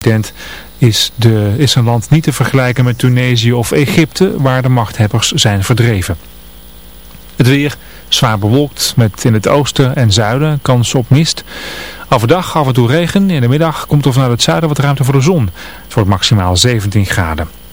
president is, de, is een land niet te vergelijken met Tunesië of Egypte, waar de machthebbers zijn verdreven. Het weer zwaar bewolkt met in het oosten en zuiden kans op mist. Overdag af en toe regen, in de middag komt er vanuit het zuiden wat ruimte voor de zon. Het wordt maximaal 17 graden.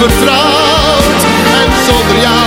vertrouwd. En zonder jou.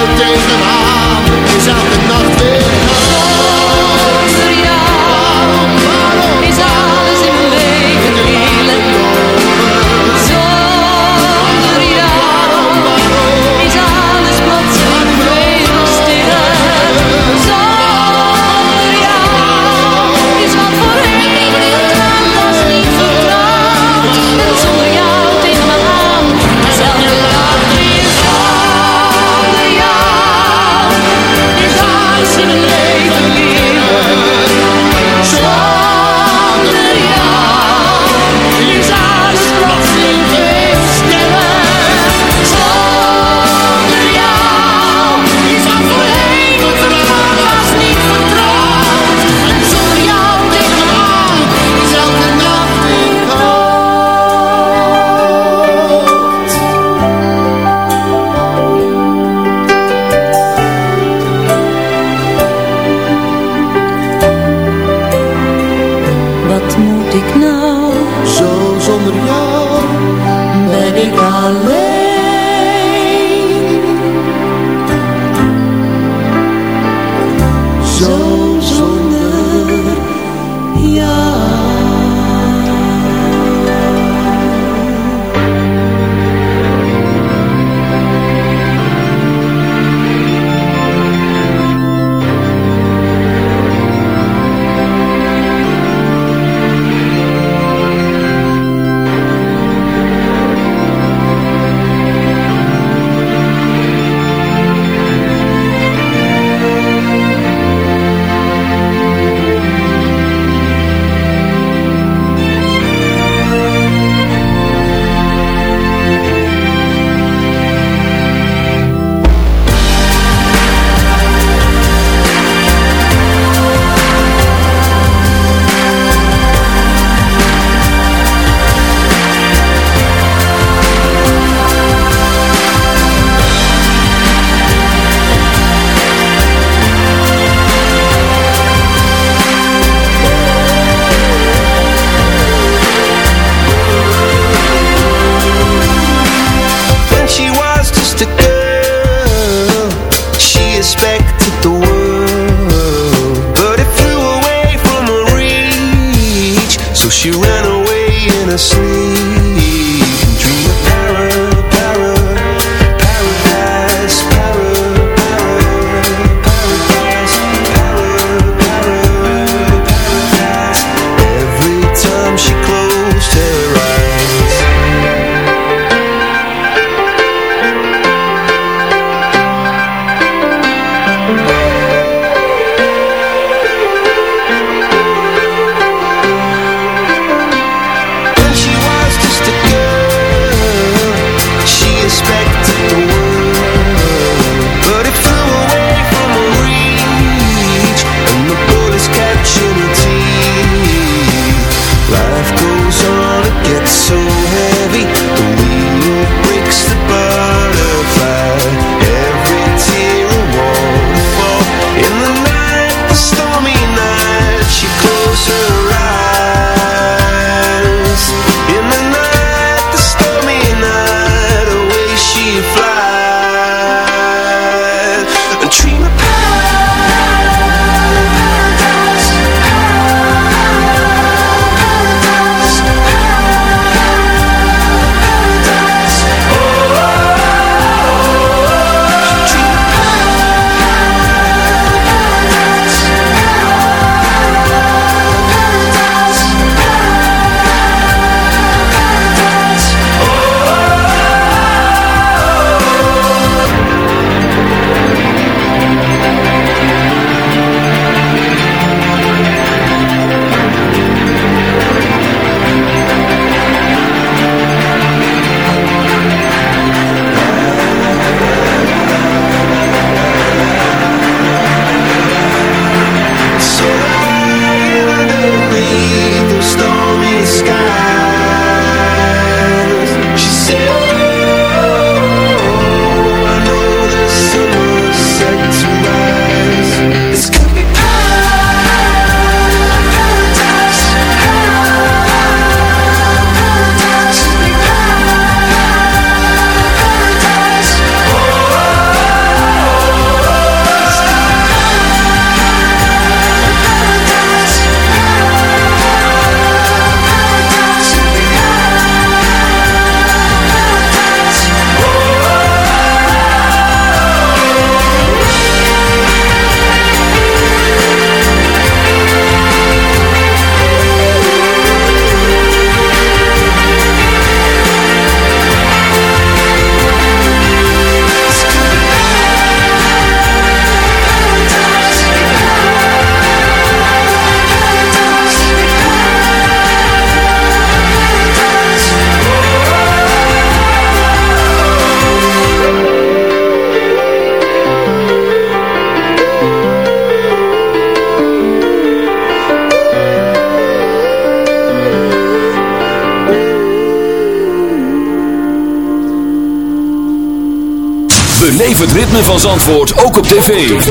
Het ritme van Zandvoort ook op tv.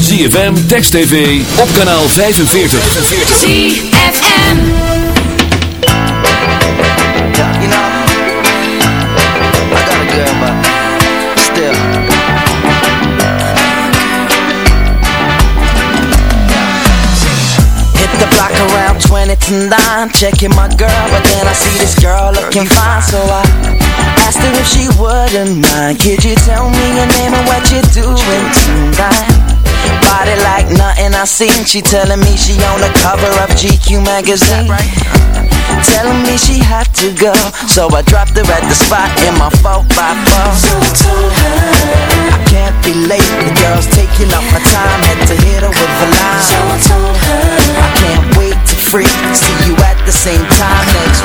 ZFM, Text TV, op kanaal 45. ZFM. You know, I got a girl, but still. Hit the block around 20 to 9, checking my girl, but then I see this girl looking fine, so I her if she wouldn't mind. Could you tell me your name and what you're doing tonight? Body like nothing I seen. She telling me she on the cover of GQ magazine. Telling me she had to go, so I dropped her at the spot in my 4 by 4 So I told her I can't be late. The girl's taking up my time, had to hit her with a line. So I told her I can't wait to freak. See you at the same time next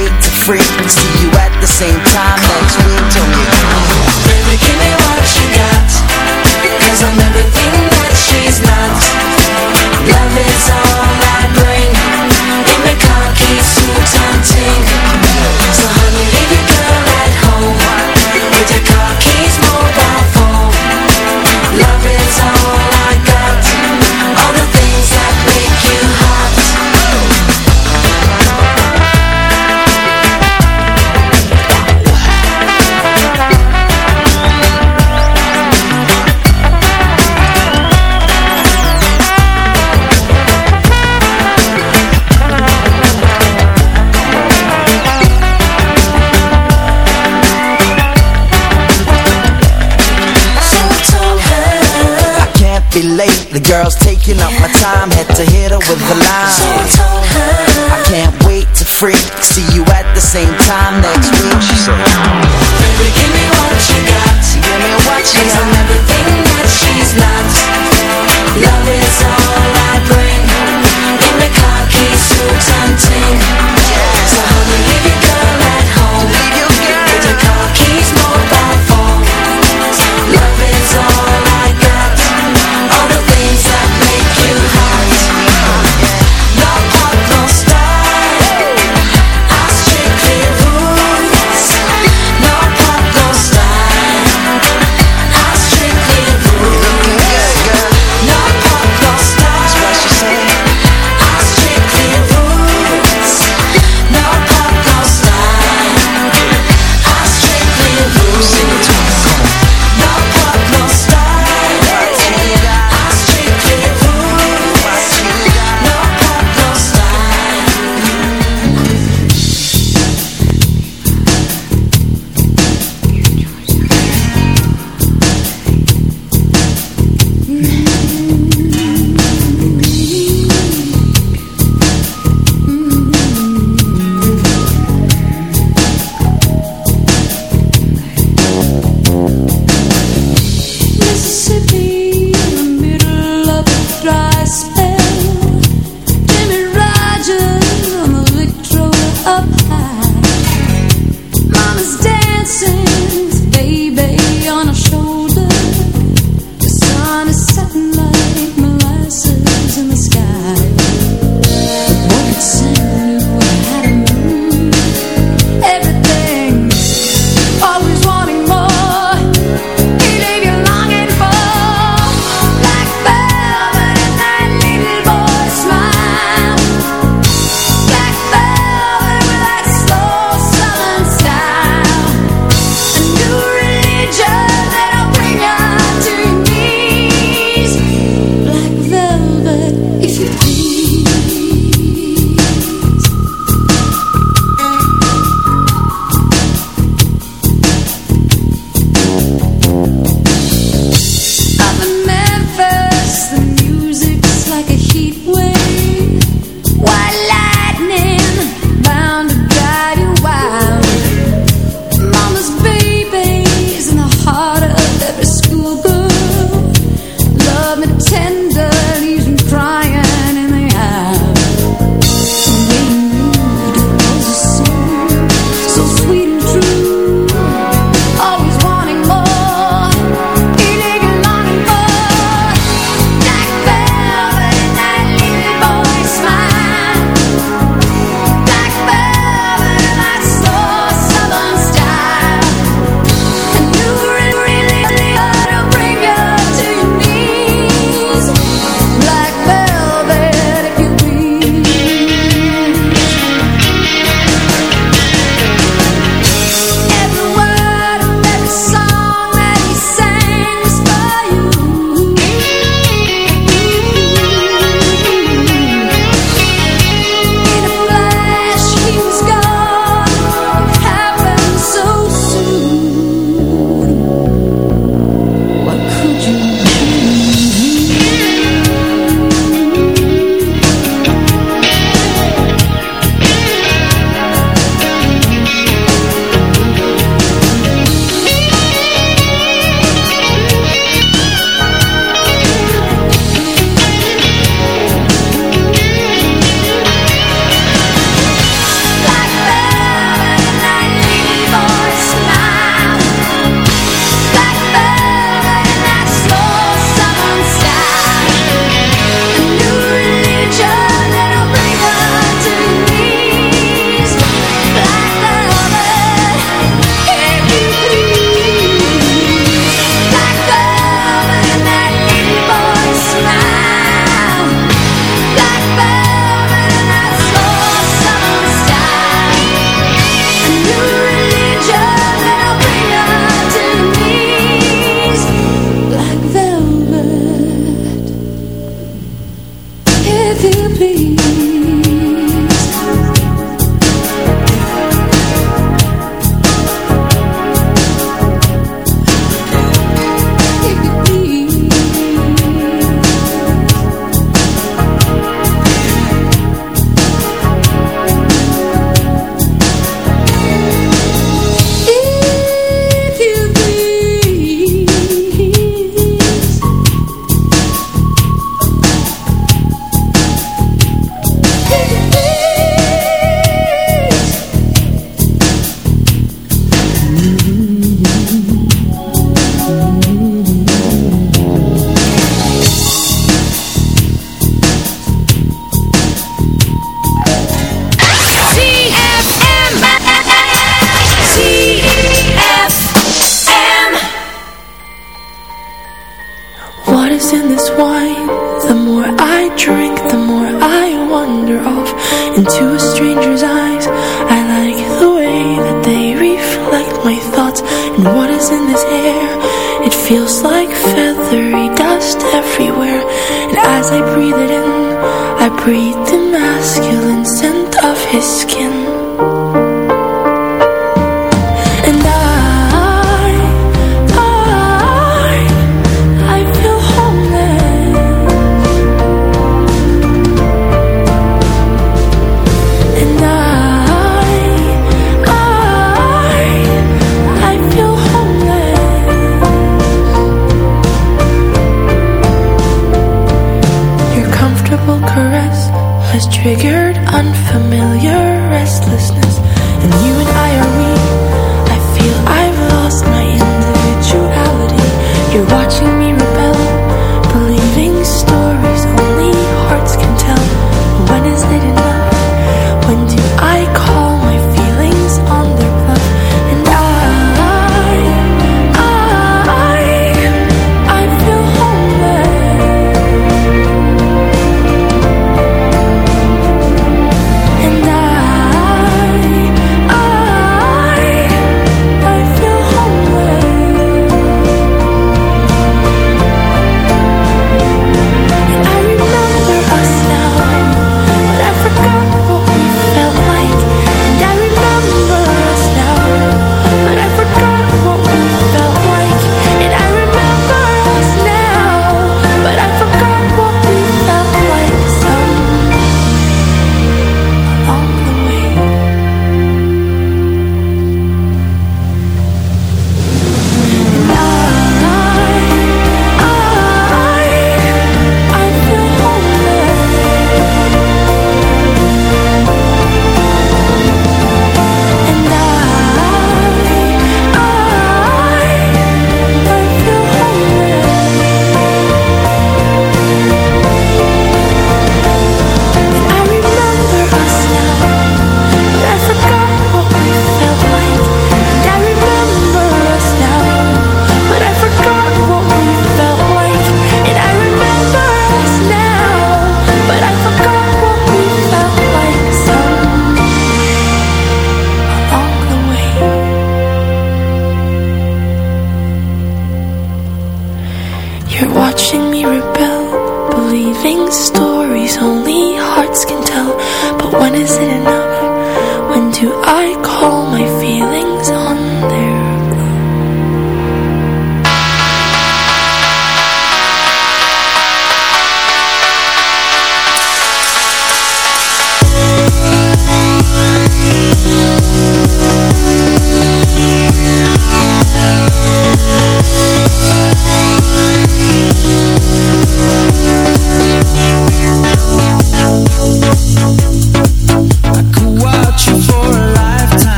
freak. See you at the same time next week. Me, baby, give me what you got. Cause I'm everything that she's not. Love is all be late, the girl's taking up my time. Had to hit her with a So I line. told her. I can't wait to freak. See you at the same time next week. She said, Baby, give me what you got. Give me what you Cause got.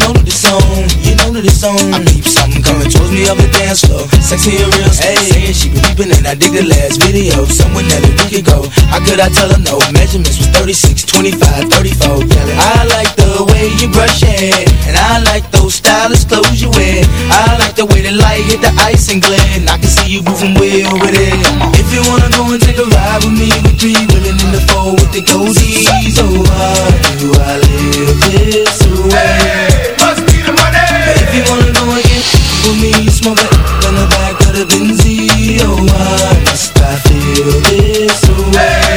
Know that it's on. You know that it's on. I peep something coming towards me up the dance floor. Sexy and real, hey. Saying she been peeping and I dig the last video. Somewhere that we could go. How could I tell her no? Measurements was 36, 25, 34. Yelling. I like the way you brush your hair. And I like those stylish clothes you wear. I like the way the light hit the ice and glare. And I can see you moving way over there. If you wanna go and take a ride with me, we three willing in the four with the goldies. Oh, why do I live this way? If you wanna go get with me, smoke it in the back of the Benzie. Oh, why must I feel this way?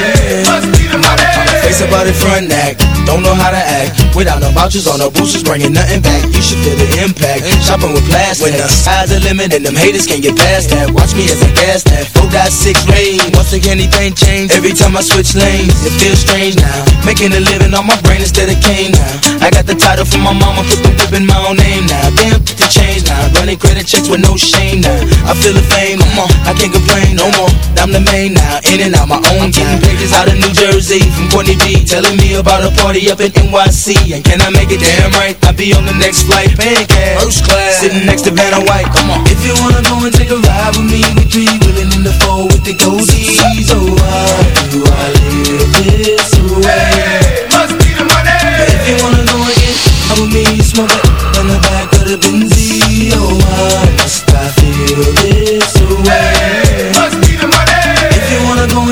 About front neck, don't know how to act Without no vouchers or no boosters, bringing nothing back. You should feel the impact, shopping with plastic When the sky's the limit and them haters can't get past that. Watch me as I gas that, 4.6 rain. Once again anything change, every time I switch lanes It feels strange now, making a living on my brain instead of cane now. I got the title from my mama, put the whip in my own name now. Damn, the change now, running credit checks with no shame now. I feel the fame, come on, I can't complain no more. I'm the main now, in and out my own Getting pages out of New Jersey from Courtney B Telling me about a party up in NYC And can I make it? Damn right? I'll be on the next flight, paying cash. First class, sitting next to Vanna White. Come on. If you wanna go and take a ride with me We three willing in the four with the goldies Oh, why do I live this way? Must be the money. If you wanna go and get out with me Smoke it in the back of the Benzie Oh, why must I feel this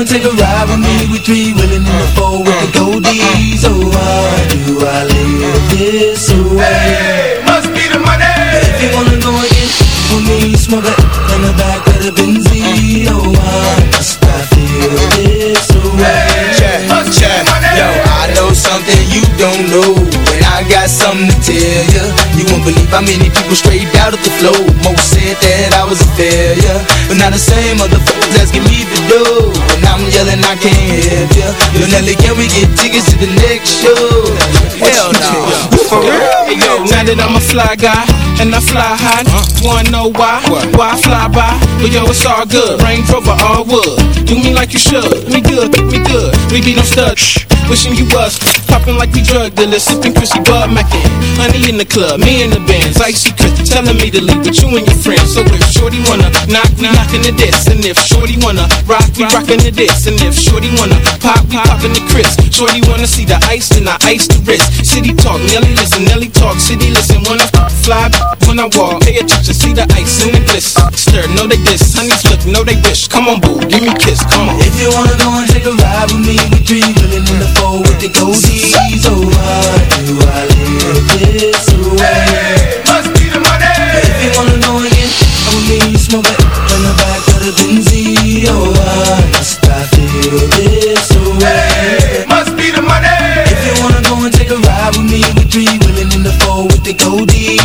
and take a ride with me, we three willing in the four with the goldies. Oh, why do I live this way? Must be the money. If you wanna go and get with me, smoke it in the back of the Benzie. Oh, why must I feel this way? Check, check, yo, I know something you don't know, and I got something to tell ya. You won't believe how many people straight out of the flow. Most said that I was a failure, but now the same motherfuckers asking me to do, and I'm yelling I can't help ya. Yo, Nelly, can we get tickets to the next show? Hell no. For real? Yo, now that I'm a fly guy and I fly high, wanna know why? Why I fly by? But yo, it's all good. Range Rover, all wood. Do me like you should. Me good, me good. We be no studs. Wishing you was popping like we drug dealers, sipping Chrissy Bud Mackin. Honey in the club, me in the bands, icy Chris telling me to leave with you and your friends. So if Shorty wanna knock, we knockin' the this, and if Shorty wanna rock, we rockin' the this, and if Shorty wanna pop, we poppin' the Chris. Shorty wanna see the ice, then I ice the wrist. City talk, Nelly listen, Nelly talk, city listen. When I fly, when I walk, pay attention, see the ice and the bliss. Stir, know they diss, honeys look, know they wish. Come on, boo, give me kiss, come on. If you wanna go and take a ride with me, we three willing in the four with the goldies. Oh, why do I live this way? Must be the money. If you wanna go and get out with me, smoke it in the back of the Benzie. Oh, why must I feel this way? Must be the money. If you wanna go and take a ride with me, we three willing in the four with the goldies.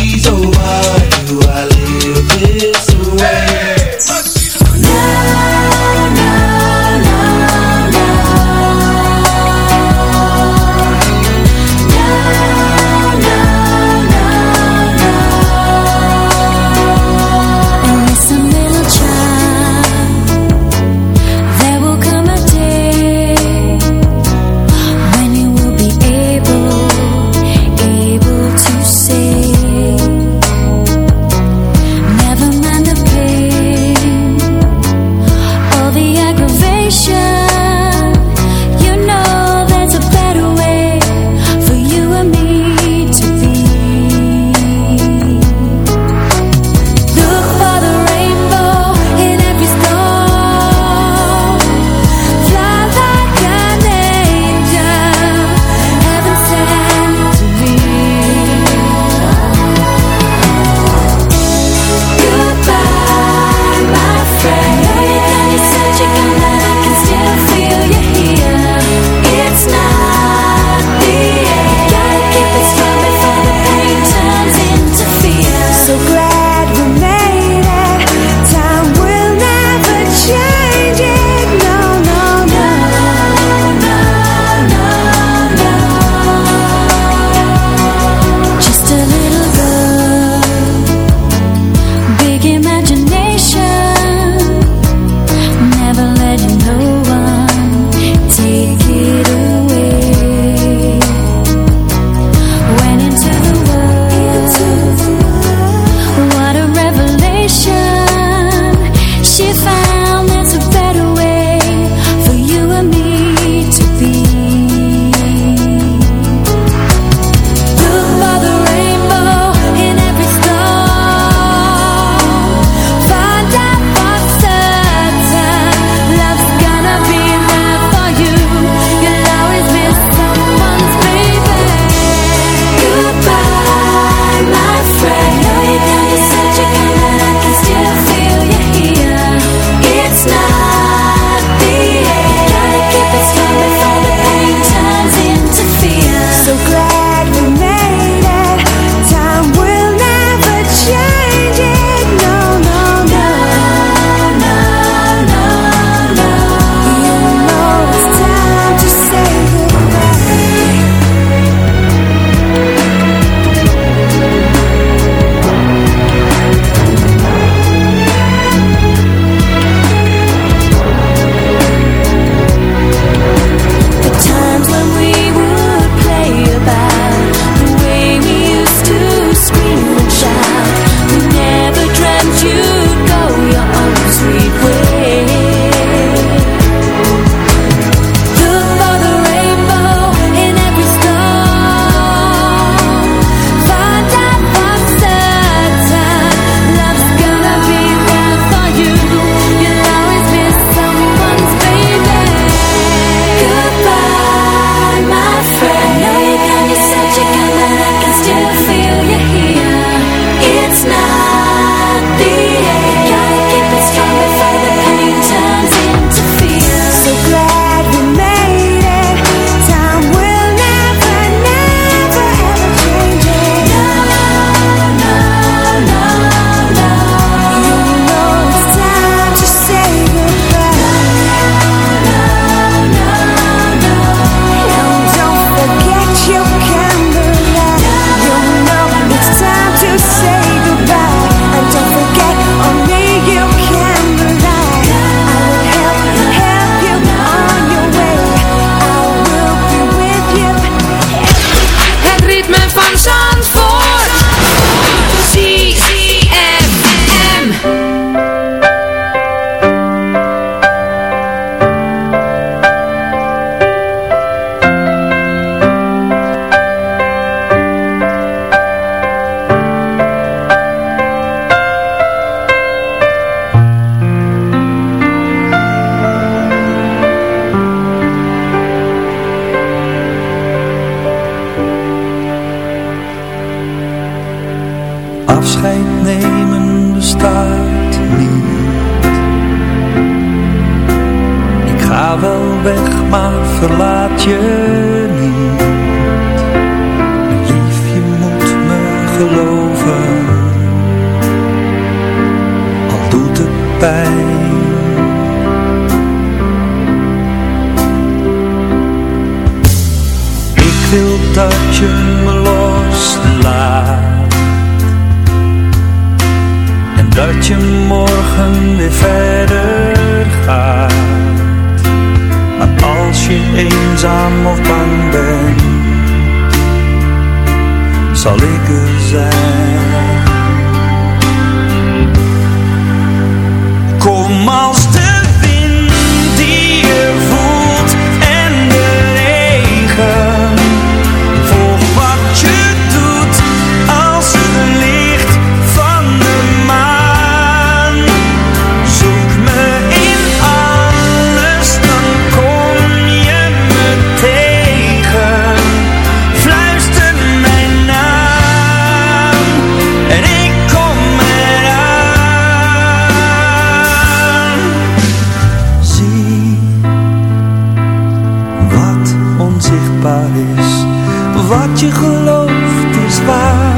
Wat je gelooft is waar.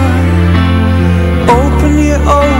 Open je ogen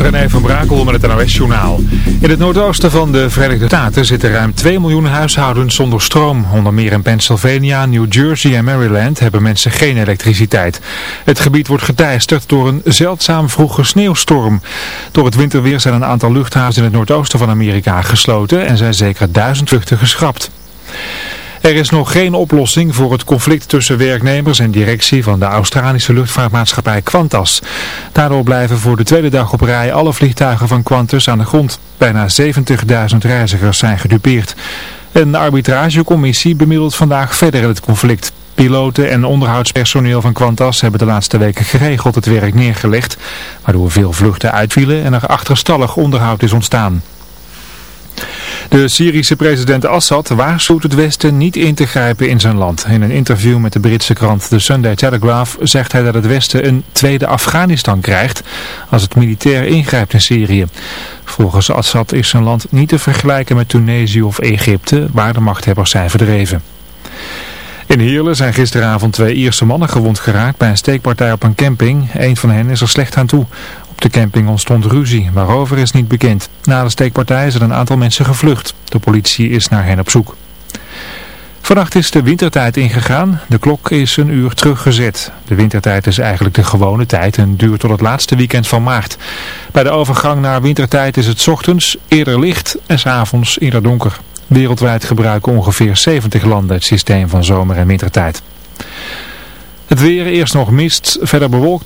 René van Brakel met het NOS-journaal. In het noordoosten van de Verenigde Staten zitten ruim 2 miljoen huishoudens zonder stroom. Onder meer in Pennsylvania, New Jersey en Maryland hebben mensen geen elektriciteit. Het gebied wordt geteisterd door een zeldzaam vroege sneeuwstorm. Door het winterweer zijn een aantal luchthavens in het noordoosten van Amerika gesloten en zijn zeker duizend vluchten geschrapt. Er is nog geen oplossing voor het conflict tussen werknemers en directie van de Australische luchtvaartmaatschappij Qantas. Daardoor blijven voor de tweede dag op rij alle vliegtuigen van Qantas aan de grond. Bijna 70.000 reizigers zijn gedupeerd. Een arbitragecommissie bemiddelt vandaag verder het conflict. Piloten en onderhoudspersoneel van Qantas hebben de laatste weken geregeld het werk neergelegd, waardoor veel vluchten uitvielen en er achterstallig onderhoud is ontstaan. De Syrische president Assad waarschuwt het Westen niet in te grijpen in zijn land. In een interview met de Britse krant The Sunday Telegraph zegt hij dat het Westen een tweede Afghanistan krijgt als het militair ingrijpt in Syrië. Volgens Assad is zijn land niet te vergelijken met Tunesië of Egypte, waar de machthebbers zijn verdreven. In Heerlen zijn gisteravond twee Ierse mannen gewond geraakt bij een steekpartij op een camping. Een van hen is er slecht aan toe. Op de camping ontstond ruzie, waarover is niet bekend. Na de steekpartij zijn een aantal mensen gevlucht. De politie is naar hen op zoek. Vannacht is de wintertijd ingegaan. De klok is een uur teruggezet. De wintertijd is eigenlijk de gewone tijd en duurt tot het laatste weekend van maart. Bij de overgang naar wintertijd is het ochtends eerder licht en 's avonds eerder donker. Wereldwijd gebruiken ongeveer 70 landen het systeem van zomer- en wintertijd. Het weer eerst nog mist, verder bewolkt.